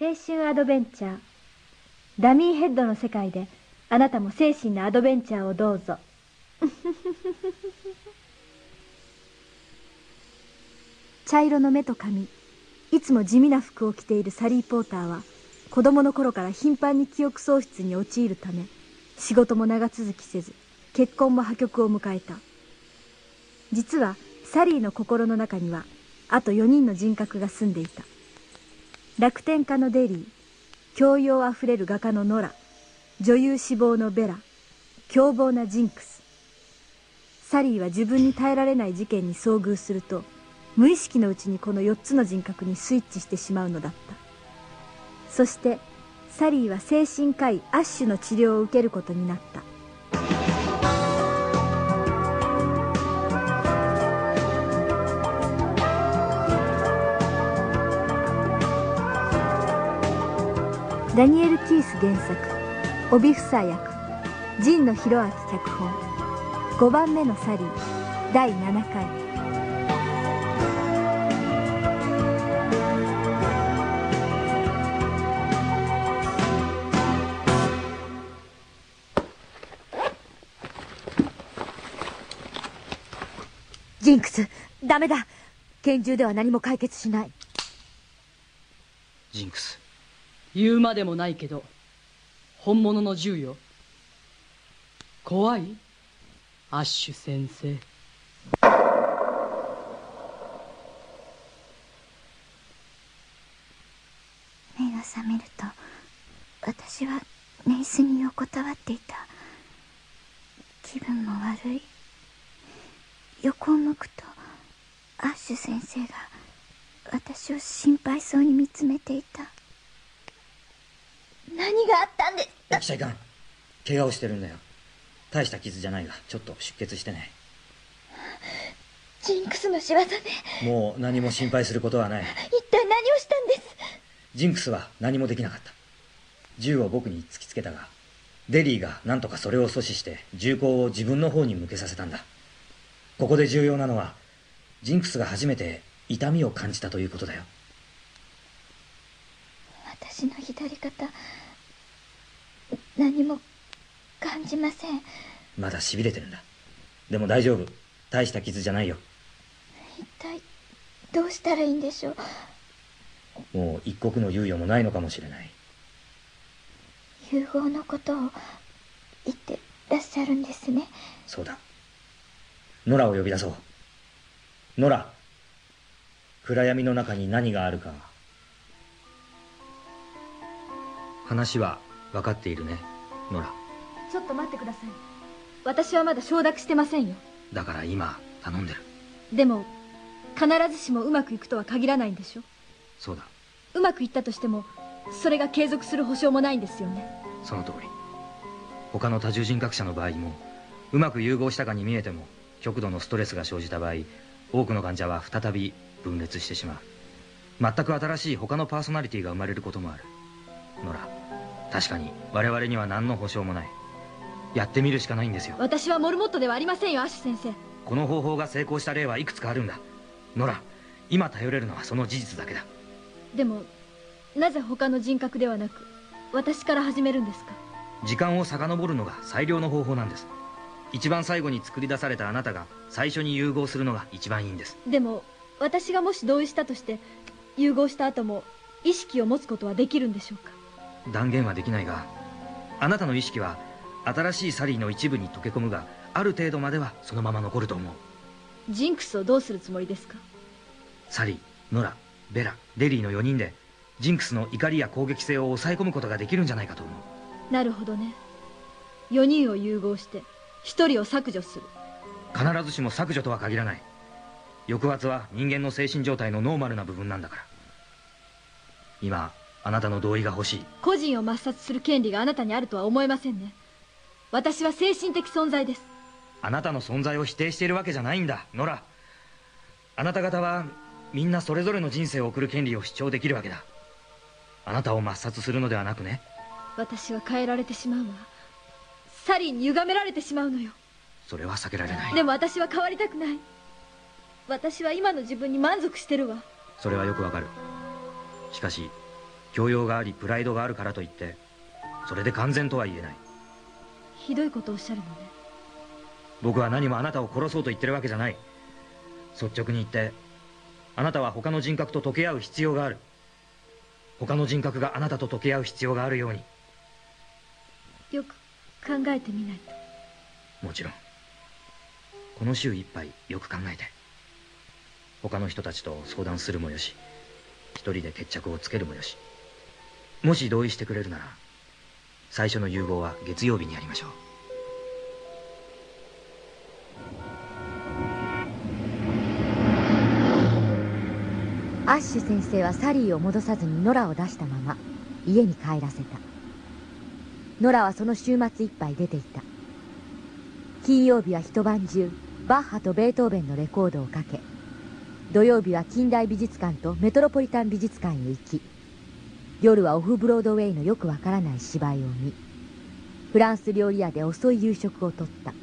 青春アドベンチャー。ダミーヘッドの世界であなたも精神のアドベンチャーをどうぞ。茶色の目と髪。いつも地味な服を着ているサリー・ポーターは子供の頃から頻繁に記憶喪失に陥るため仕事も長続きせず結婚も破局を迎えた。実はサリーの心の中にはあと4人の人格が住んでいた楽天家のデリー教養あふれる画家のノラ女優志望のベラ凶暴なジンクス。サリーは自分に耐えられない事件に遭遇すると無意識のうちにこの4つの人格にスイッチしてしまうのだった。そしてサリーは精神科医アッシュの治療を受けることになった。ダニエル・キース原作帯房役神野博明脚本5番目のサリー第7回。ジンクスダメだ。拳銃では何も解決しない。ジンクス。言うまでもないけど本物の銃よ。怖い？アッシュ先生。目が覚めると私はネイスに横たわっていた。気分も悪い。横を向くとアッシュ先生が私を心配そうに見つめていた。何があったんです起きちゃいかん。怪我をしてるんだよ。大した傷じゃないがちょっと出血してね。ジンクスの仕業ね。もう何も心配することはない。一体何をしたんです？ジンクスは何もできなかった。銃を僕に突きつけたがデリーが何とかそれを阻止して銃口を自分の方に向けさせたんだ。ここで重要なのはジンクスが初めて痛みを感じたということだよ私の左肩何も感じません。まだしびれてるんだ。でも大丈夫。大した傷じゃないよ。一体どうしたらいいんでしょう。もう一刻の猶予もないのかもしれない。融合のことを言ってらっしゃるんですね。そうだ。ノラを呼び出そう。ノラ暗闇の中に何があるか話は分かっているねノラ。ちょっと待ってください。私はまだ承諾してませんよ。だから今頼んでる。でも必ずしもうまくいくとは限らないんでしょ。そうだ。うまくいったとしてもそれが継続する保証もないんですよね。その通り。他の多重人格者の場合もうまく融合したかに見えても極度のストレスが生じた場合多くの患者は再び分裂してしまう。全く新しい他のパーソナリティが生まれることもあるノラ確かに我々には何の保証もない。やってみるしかないんですよ。私はモルモットではありませんよアッシュ先生。この方法が成功した例はいくつかあるんだ。ノラ今頼れるのはその事実だけだ。でもなぜ他の人格ではなく私から始めるんですか？時間を遡るのが最良の方法なんです。一番最後に作り出されたあなたが最初に融合するのが一番いいんです。でも私がもし同意したとして融合した後も意識を持つことはできるんでしょうか？断言はできないがあなたの意識は新しいサリーの一部に溶け込むがある程度まではそのまま残ると思う。ジンクスをどうするつもりですか？サリーノラベラデリーの4人でジンクスの怒りや攻撃性を抑え込むことができるんじゃないかと思う。なるほどね。4人を融合して1人を削除する。必ずしも削除とは限らない。抑圧は人間の精神状態のノーマルな部分なんだから。今あなたの同意が欲しい。個人を抹殺する権利があなたにあるとは思えませんね。私は精神的存在です。あなたの存在を否定しているわけじゃないんだ。ノラ。あなた方はみんなそれぞれの人生を送る権利を主張できるわけだ。あなたを抹殺するのではなくね。私は変えられてしまうわサリーに歪められてしまうのよ。それは避けられない。でも私は変わりたくない。私は今の自分に満足してるわ。それはよくわかる。しかし教養がありプライドがあるからといってそれで完全とは言えない。ひどいことをおっしゃるのね。僕は何もあなたを殺そうと言ってるわけじゃない。率直に言ってあなたは他の人格と溶け合う必要がある。他の人格があなたと溶け合う必要があるように。よく考えてみないと。もちろん。この週いっぱいよく考えて。他の人たちと相談するもよし。一人で決着をつけるもよしもし同意してくれるなら最初の融合は月曜日にやりましょう。アッシュ先生はサリーを戻さずにノラを出したまま家に帰らせた。ノラはその週末いっぱい出ていた。金曜日は一晩中バッハとベートーベンのレコードをかけ土曜日は近代美術館とメトロポリタン美術館へ行き夜はオフブロードウェイのよくわからない芝居を見フランス料理屋で遅い夕食をとった。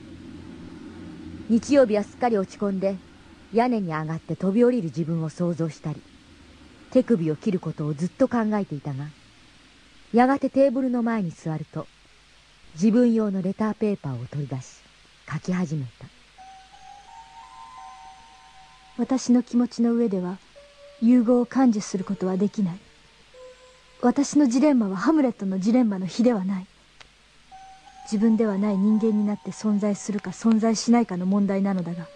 日曜日はすっかり落ち込んで屋根に上がって飛び降りる自分を想像したり手首を切ることをずっと考えていたがやがてテーブルの前に座ると自分用のレターペーパーを取り出し書き始めた。私の気持ちの上では融合を感受することはできない。私のジレンマはハムレットのジレンマの比ではない。自分ではない人間になって存在するか存在しないかの問題なのだが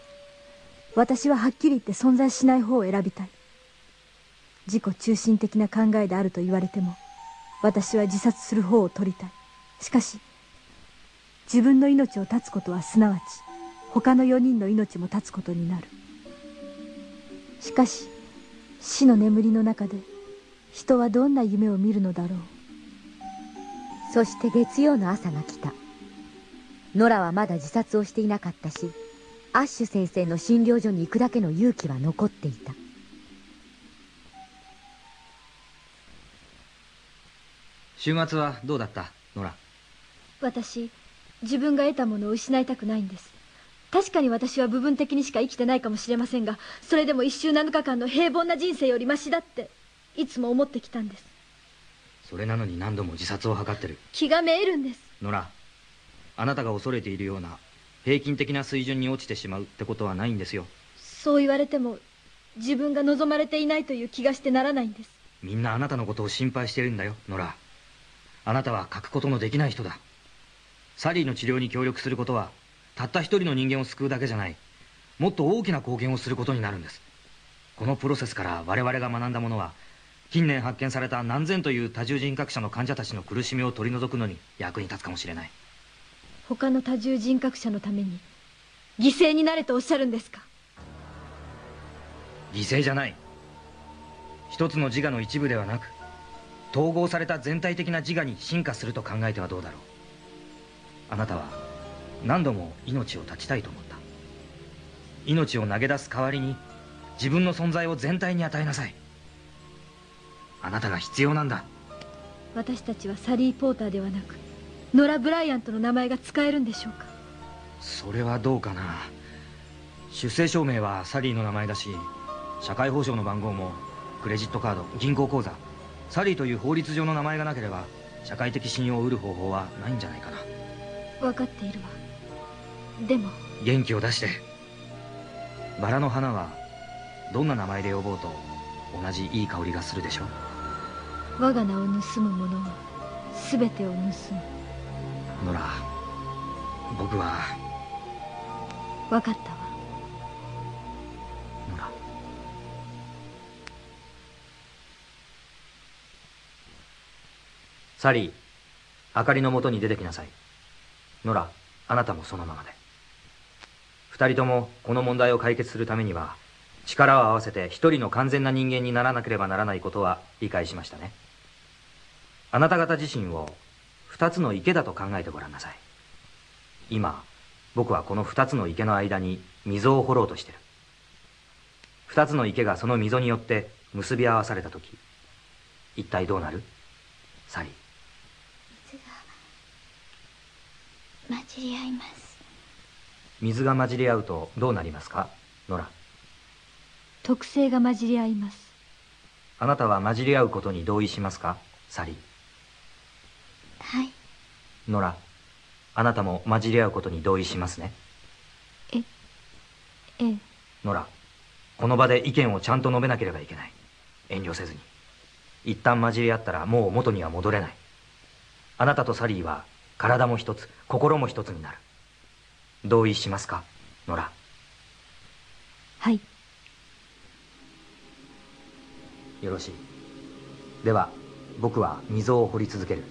私ははっきり言って存在しない方を選びたい。自己中心的な考えであると言われても私は自殺する方を取りたい。しかし自分の命を絶つことはすなわち他の4人の命も絶つことになる。しかし死の眠りの中で人はどんな夢を見るのだろう。そして月曜の朝が来た。ノラはまだ自殺をしていなかったしアッシュ先生の診療所に行くだけの勇気は残っていた。週末はどうだった？ノラ私自分が得たものを失いたくないんです。確かに私は部分的にしか生きてないかもしれませんがそれでも一週7日間の平凡な人生よりマシだっていつも思ってきたんです。それなのに何度も自殺を図ってる。気がめいるんです。ノラあなたが恐れているような平均的な水準に落ちてしまうってことはないんですよ。そう言われても自分が望まれていないという気がしてならないんです。みんなあなたのことを心配してるんだよノラあなたは書くことのできない人だ。サリーの治療に協力することはたった一人の人間を救うだけじゃない。もっと大きな貢献をすることになるんです。このプロセスから我々が学んだものは近年発見された何千という多重人格者の患者たちの苦しみを取り除くのに役に立つかもしれない。他の多重人格者のために犠牲になれとおっしゃるんですか？犠牲じゃない。一つの自我の一部ではなく統合された全体的な自我に進化すると考えてはどうだろう。あなたは何度も命を絶ちたいと思った。命を投げ出す代わりに自分の存在を全体に与えなさいあなたが必要なんだ。私たちはサリー・ポーターではなくノラ・ブライアントの名前が使えるんでしょうか？それはどうかな。出生証明はサリーの名前だし社会保障の番号もクレジットカード銀行口座サリーという法律上の名前がなければ社会的信用を得る方法はないんじゃないかな。分かっているわ。でも元気を出して。バラの花はどんな名前で呼ぼうと同じいい香りがするでしょう我が名を盗む者は全てを盗む。ノラ僕は。分かったわ。ノラサリー明かりのもとに出てきなさい。ノラあなたもそのままで。二人ともこの問題を解決するためには力を合わせて一人の完全な人間にならなければならないことは理解しましたねあなた方自身を二つの池だと考えてごらんなさい。今僕はこの二つの池の間に溝を掘ろうとしてる。二つの池がその溝によって結び合わされた時一体どうなる？サリー。水が混じり合います。水が混じり合うとどうなりますか？ノラ。特性が混じり合います。あなたは混じり合うことに同意しますか？サリー。はいノラあなたも混じり合うことに同意しますね。ええノラこの場で意見をちゃんと述べなければいけない。遠慮せずに。一旦混じり合ったらもう元には戻れない。あなたとサリーは体も一つ心も一つになる。同意しますかノラはい。よろしい。では僕は溝を掘り続ける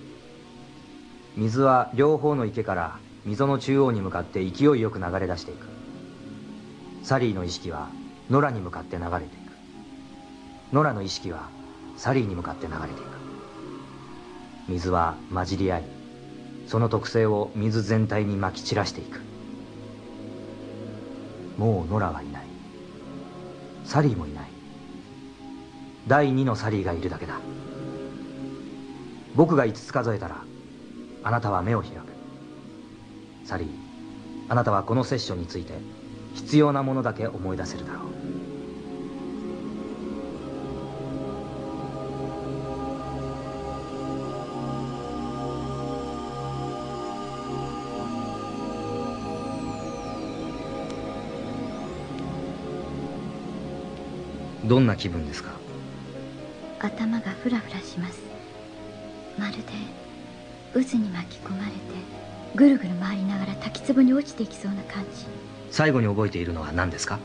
水は両方の池から溝の中央に向かって勢いよく流れ出していく。サリーの意識はノラに向かって流れていく。ノラの意識はサリーに向かって流れていく。水は混じり合いその特性を水全体にまき散らしていく。もうノラはいない。サリーもいない。第二のサリーがいるだけだ。僕が5つ数えたらあなたは目を開く。サリーあなたはこのセッションについて必要なものだけ思い出せるだろう。どんな気分ですか？頭がフラフラします。まるで渦に巻き込まれてぐるぐる回りながら滝壺に落ちていきそうな感じ。最後に覚えているのは何ですか？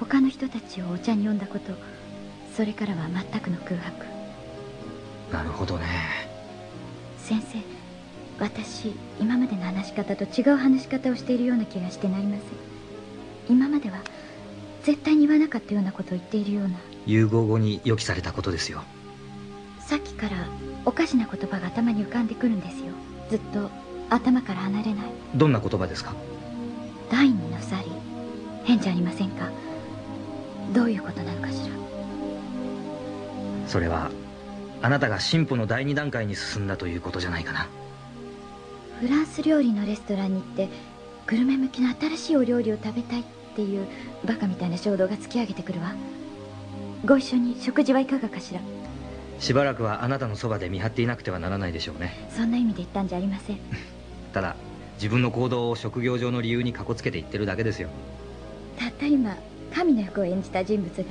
他の人たちをお茶に呼んだことそれからは全くの空白。なるほどね。先生私今までの話し方と違う話し方をしているような気がしてなりません。今までは絶対に言わなかったようなことを言っているような。融合後に予期されたことですよ。さっきからおかしな言葉が頭に浮かんでくるんですよ。ずっと頭から離れない。どんな言葉ですか？第二のサリー変じゃありませんか？どういうことなのかしら？それはあなたが進歩の第二段階に進んだということじゃないかな。フランス料理のレストランに行ってグルメ向きの新しいお料理を食べたいっていうバカみたいな衝動が突き上げてくるわ。ご一緒に食事はいかがかしら？しばらくはあなたのそばで見張っていなくてはならないでしょうね。そんな意味で言ったんじゃありません。ただ自分の行動を職業上の理由にかこつけて言ってるだけですよ。たった今神の役を演じた人物が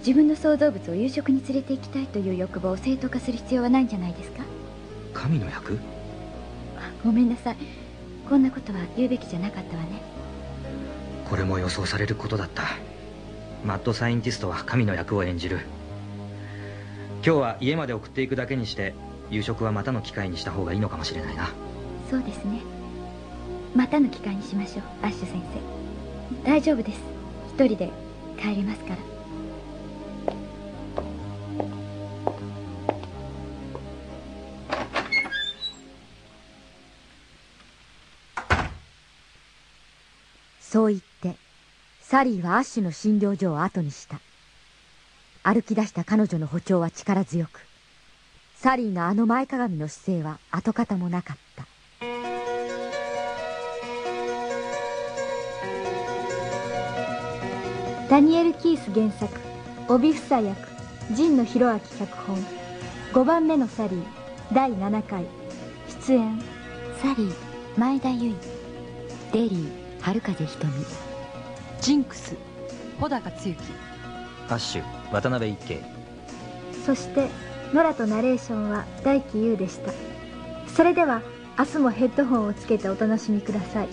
自分の創造物を夕食に連れて行きたいという欲望を正当化する必要はないんじゃないですか？神の役？あごめんなさい。こんなことは言うべきじゃなかったわね。これも予想されることだった。マッドサイエンティストは神の役を演じる今日は家まで送っていくだけにして夕食はまたの機会にした方がいいのかもしれないな。そうですね。またの機会にしましょうアッシュ先生。大丈夫です。一人で帰れますから。そう言ってサリーはアッシュの診療所を後にした歩き出した彼女の歩調は力強くサリーのあの前かがみの姿勢は跡形もなかった。ダニエル・キース原作帯房役神野博明脚本5番目のサリー第7回出演サリー前田由衣デリー春風瞳ジンクス穂高剛アッシュ。渡辺一慶。そして野良とナレーションは大輝優でした。それでは明日もヘッドホンをつけてお楽しみください。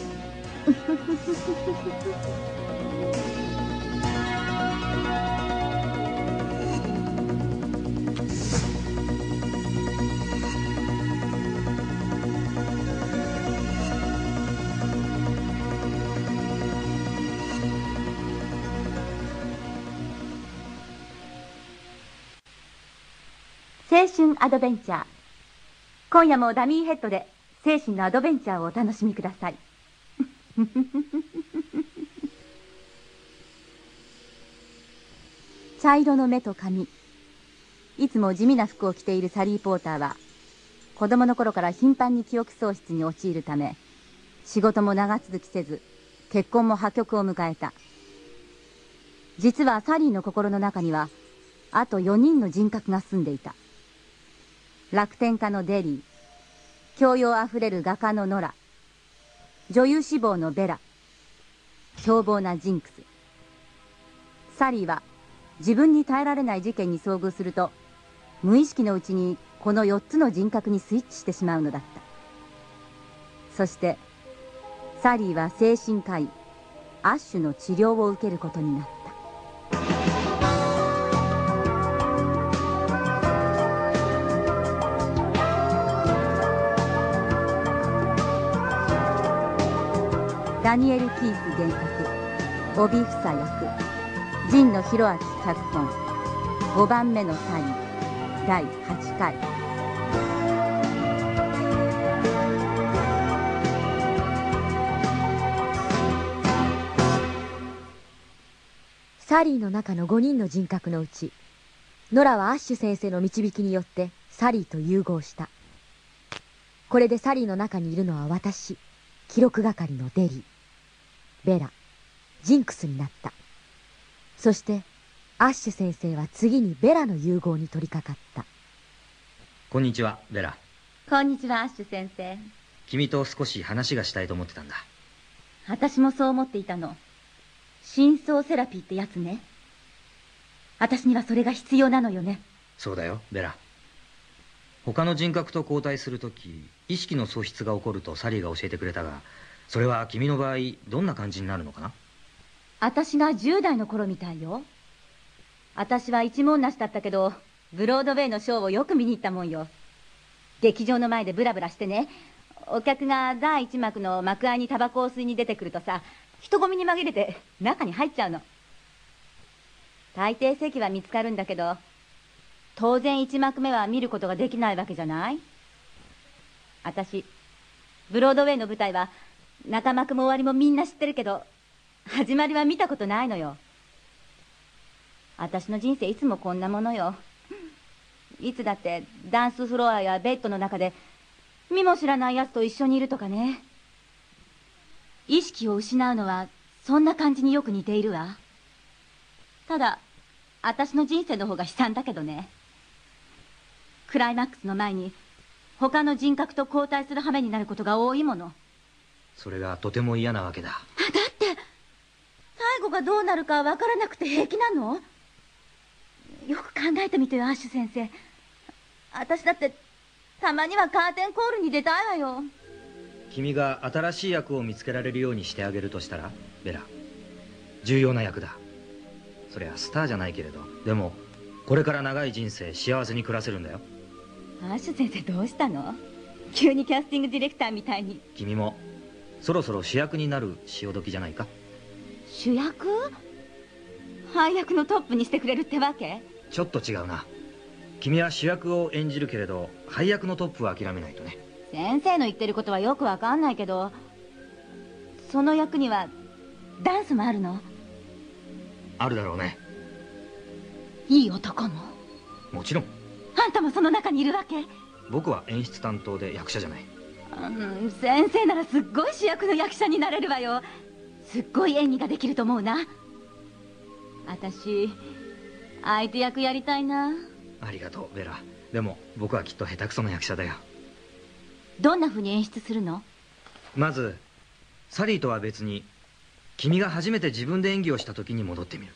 青春アドベンチャー。今夜もダミーヘッドで精神のアドベンチャーをお楽しみください。茶色の目と髪。いつも地味な服を着ているサリー・ポーターは子供の頃から頻繁に記憶喪失に陥るため仕事も長続きせず結婚も破局を迎えた。実はサリーの心の中にはあと4人の人格が住んでいた。楽天家のデリー。教養あふれる画家のノラ女優志望のベラ。凶暴なジンクス。サリーは自分に耐えられない事件に遭遇すると無意識のうちにこの4つの人格にスイッチしてしまうのだった。そしてサリーは精神科医アッシュの治療を受けることになった。ダニエル・キース原作。帯房役。神野博明脚本。5番目のサリー第8回。サリーの中の5人の人格のうちノラはアッシュ先生の導きによってサリーと融合した。これでサリーの中にいるのは私。記録係のデリー。ベラジンクスになった。そしてアッシュ先生は次にベラの融合に取り掛かった。こんにちはベラ。こんにちはアッシュ先生。君と少し話がしたいと思ってたんだ。私もそう思っていたの。深層セラピーってやつね。私にはそれが必要なのよね。そうだよベラ。他の人格と交代するとき意識の喪失が起こるとサリーが教えてくれたがそれは君の場合どんな感じになるのかな？私が10代の頃みたいよ。私は一文なしだったけどブロードウェイのショーをよく見に行ったもんよ。劇場の前でブラブラしてね。お客が第一幕の幕間にタバコを吸いに出てくるとさ人混みに紛れて中に入っちゃうの。大抵席は見つかるんだけど当然一幕目は見ることができないわけじゃない？私ブロードウェイの舞台は中幕も終わりもみんな知ってるけど始まりは見たことないのよ。私の人生いつもこんなものよ。いつだってダンスフロアやベッドの中で見も知らない奴と一緒にいるとかね。意識を失うのはそんな感じによく似ているわ。ただ私の人生の方が悲惨だけどね。クライマックスの前に他の人格と交代する羽目になることが多いもの。それがとても嫌なわけだ。だって最後がどうなるかわからなくて平気なの？よく考えてみてよアッシュ先生。私だってたまにはカーテンコールに出たいわよ。君が新しい役を見つけられるようにしてあげるとしたらベラ。重要な役だ。そりゃスターじゃないけれどでもこれから長い人生幸せに暮らせるんだよ。アッシュ先生どうしたの？急にキャスティングディレクターみたいに。君もそろそろ主役になる潮時じゃないか？主役？配役のトップにしてくれるってわけ？ちょっと違うな。君は主役を演じるけれど配役のトップは諦めないとね。先生の言ってることはよくわかんないけどその役にはダンスもあるの？あるだろうね。いい男も？もちろん。あんたもその中にいるわけ？僕は演出担当で役者じゃないうん先生ならすっごい主役の役者になれるわよ。すっごい演技ができると思うな。私相手役やりたいな。ありがとうベラ。でも僕はきっと下手くそな役者だよ。どんな風に演出するの？まずサリーとは別に君が初めて自分で演技をした時に戻ってみる。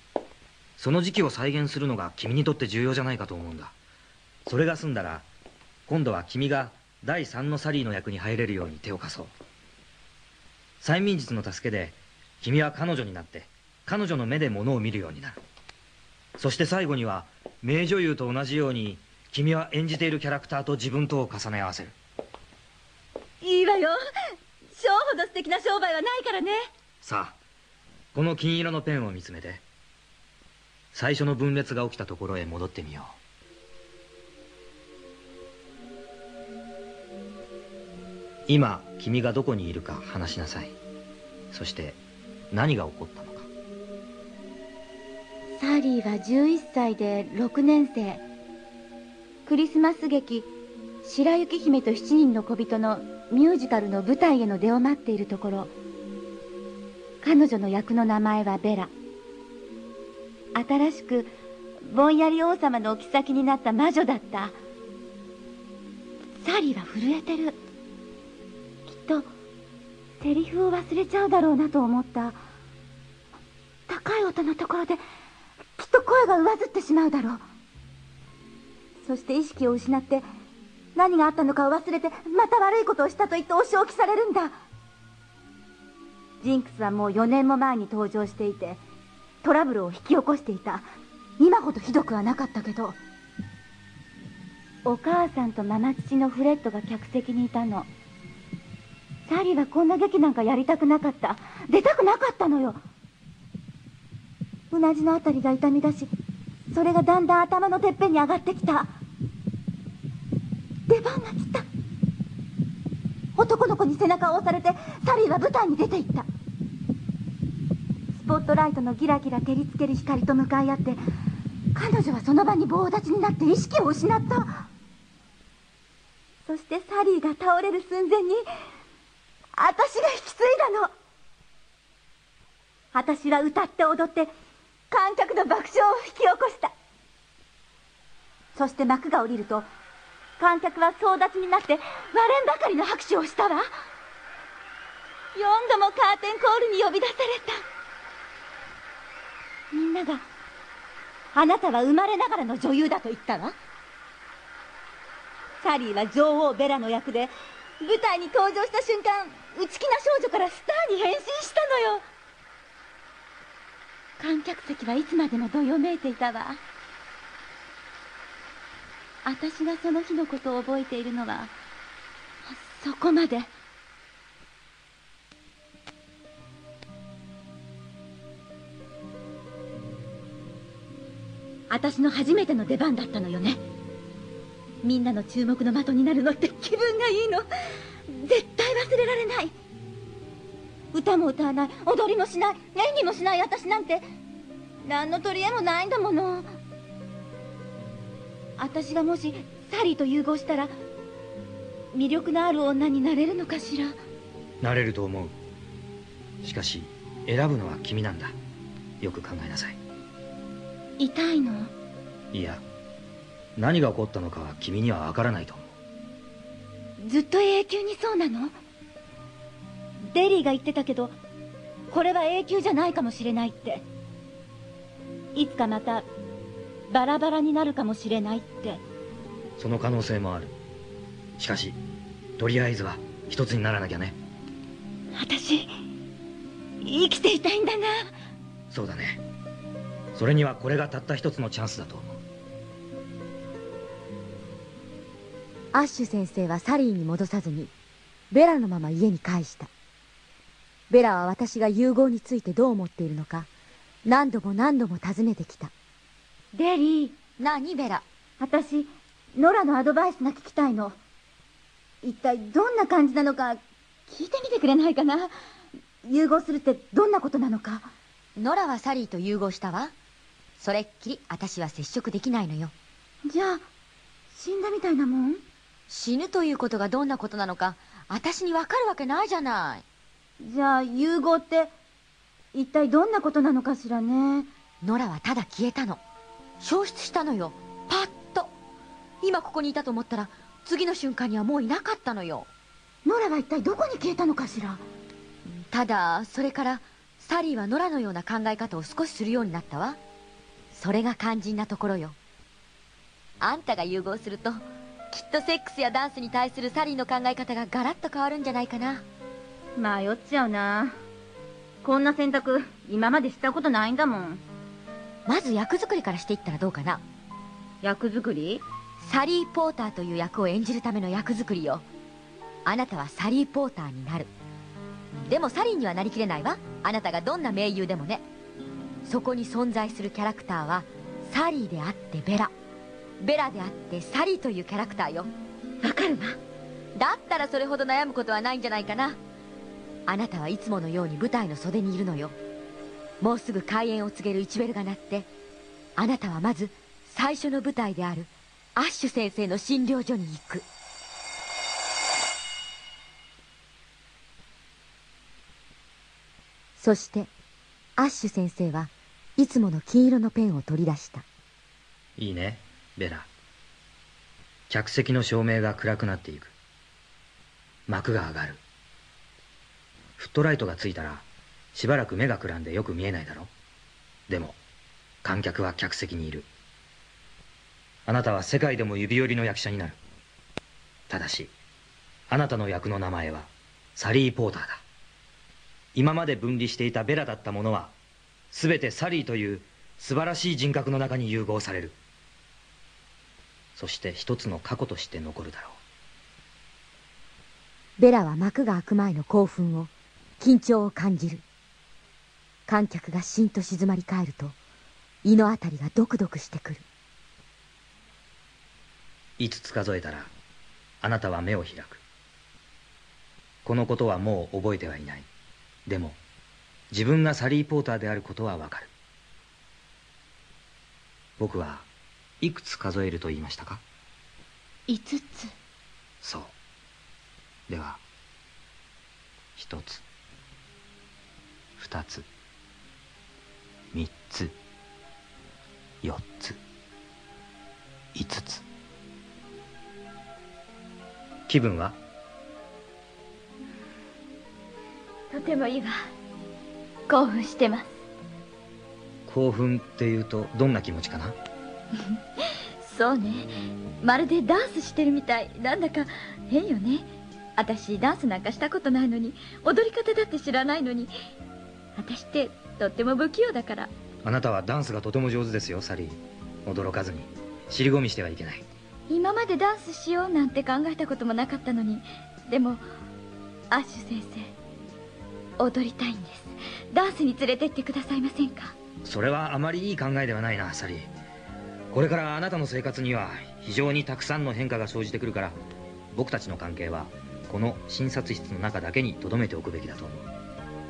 その時期を再現するのが君にとって重要じゃないかと思うんだ。それが済んだら今度は君が第3のサリーの役に入れるように手を貸そう。催眠術の助けで君は彼女になって彼女の目で物を見るようになる。そして最後には名女優と同じように君は演じているキャラクターと自分とを重ね合わせる。いいわよ。ショーほど素敵な商売はないからね。さあこの金色のペンを見つめて最初の分裂が起きたところへ戻ってみよう今君がどこにいるか話しなさい。そして何が起こったのか。サリーは11歳で6年生。クリスマス劇「白雪姫と七人の小人」のミュージカルの舞台への出を待っているところ。彼女の役の名前はベラ。新しくぼんやり王様のお妃になった魔女だった。サリーは震えてる。とセリフを忘れちゃうだろうなと思った。高い音のところできっと声が上ずってしまうだろう。そして意識を失って何があったのかを忘れてまた悪いことをしたと言ってお仕置きされるんだ。ジンクスはもう4年も前に登場していてトラブルを引き起こしていた。今ほどひどくはなかったけど。お母さんとママ父のフレッドが客席にいたの。サリーはこんな劇なんかやりたくなかった。出たくなかったのよ。うなじのあたりが痛みだしそれがだんだん頭のてっぺんに上がってきた。出番が来た。男の子に背中を押されてサリーは舞台に出て行った。スポットライトのギラギラ照りつける光と向かい合って彼女はその場に棒立ちになって意識を失った。そしてサリーが倒れる寸前に私が引き継いだの。私は歌って踊って観客の爆笑を引き起こした。そして幕が下りると観客は総立ちになって割れんばかりの拍手をしたわ。4度もカーテンコールに呼び出された。みんながあなたは生まれながらの女優だと言ったわ。サリーは女王ベラの役で舞台に登場した瞬間内気な少女からスターに変身したのよ。観客席はいつまでもどよめいていたわ。私がその日のことを覚えているのはそこまで。私の初めての出番だったのよね。みんなの注目の的になるのって気分がいいの。絶対忘れられない。歌も歌わない。踊りもしない。演技もしない。私なんて。何の取り柄もないんだもの。私がもしサリーと融合したら魅力のある女になれるのかしら。なれると思う。しかし選ぶのは君なんだ。よく考えなさい。痛いの？いや何が起こったのかは君には分からないと思うずっと永久にそうなの？デリーが言ってたけどこれは永久じゃないかもしれないって。いつかまたバラバラになるかもしれないって。その可能性もある。しかしとりあえずは一つにならなきゃね。私生きていたいんだな。そうだね。それにはこれがたった一つのチャンスだとアッシュ先生はサリーに戻さずにベラのまま家に帰した。ベラは私が融合についてどう思っているのか何度も何度も尋ねてきた。デリー。何ベラ？私ノラのアドバイスが聞きたいの。一体どんな感じなのか聞いてみてくれないかな。融合するってどんなことなのか。ノラはサリーと融合したわ。それっきり私は接触できないのよ。じゃあ死んだみたいなもん？死ぬということがどんなことなのか私にわかるわけないじゃない。じゃあ融合って一体どんなことなのかしらね。ノラはただ消えたの。消失したのよ。パッと。今ここにいたと思ったら次の瞬間にはもういなかったのよ。ノラは一体どこに消えたのかしら。ただそれからサリーはノラのような考え方を少しするようになったわ。それが肝心なところよ。あんたが融合するときっとセックスやダンスに対するサリーの考え方がガラッと変わるんじゃないかな。迷っちゃうな。こんな選択今までしたことないんだもん。まず役作りからしていったらどうかな。役作り？サリー・ポーターという役を演じるための役作りよ。あなたはサリー・ポーターになる。でもサリーにはなりきれないわ。あなたがどんな盟友でもね。そこに存在するキャラクターはサリーであってベラベラであってサリーというキャラクターよ。わかるわ。だったらそれほど悩むことはないんじゃないかな。あなたはいつものように舞台の袖にいるのよ。もうすぐ開演を告げる一ベルが鳴って。あなたはまず最初の舞台であるアッシュ先生の診療所に行く。そしてアッシュ先生はいつもの金色のペンを取り出した。いいねベラ。客席の照明が暗くなっていく。幕が上がる。フットライトがついたらしばらく目がくらんでよく見えないだろ。でも観客は客席にいる。あなたは世界でも指折りの役者になる。ただしあなたの役の名前はサリー・ポーターだ。今まで分離していたベラだったものは全てサリーという素晴らしい人格の中に融合される。そして一つの過去として残るだろう。ベラは幕が開く前の興奮を緊張を感じる。観客がしんと静まり返ると胃のあたりがドクドクしてくる。5つ数えたらあなたは目を開く。このことはもう覚えてはいない。でも自分がサリー・ポーターであることはわかる。僕はいくつ数えると言いましたか？5つ。そう。では1つ2つ3つ4つ5つ。気分は？とてもいいわ興奮してます。興奮っていうとどんな気持ちかな？そうね。まるでダンスしてるみたい。なんだか変よね。私ダンスなんかしたことないのに。踊り方だって知らないのに。私ってとっても不器用だから。あなたはダンスがとても上手ですよサリー。驚かずに。尻込みしてはいけない。今までダンスしようなんて考えたこともなかったのに。でもアッシュ先生踊りたいんです。ダンスに連れてってくださいませんか？それはあまりいい考えではないなサリーこれからあなたの生活には非常にたくさんの変化が生じてくるから僕たちの関係はこの診察室の中だけに留めておくべきだと思う。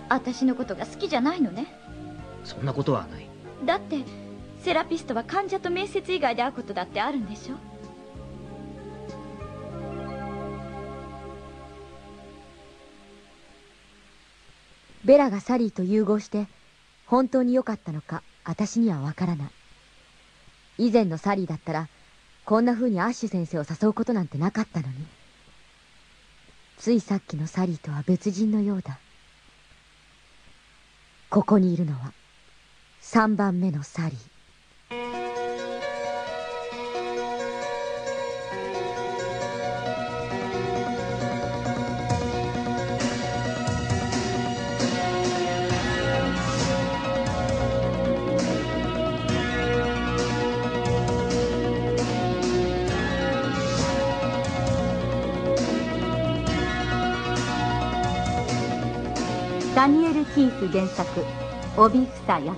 私のことが好きじゃないのね。そんなことはないだってセラピストは患者と面接以外で会うことだってあるんでしょ？ベラがサリーと融合して本当に良かったのか私にはわからない以前のサリーだったらこんな風にアッシュ先生を誘うことなんてなかったのに。ついさっきのサリーとは別人のようだ。ここにいるのは3番目のサリー。ダニエル・キース原作帯房役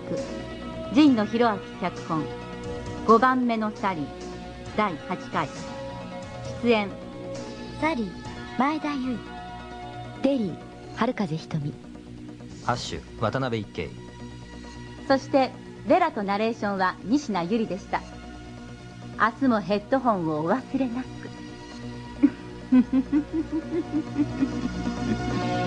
神野博明脚本5番目のサリー第8回。出演サリー前田結デリー春風瞳。アッシュ渡辺一慶。そしてベラとナレーションは西名由里でした。明日もヘッドホンをお忘れなく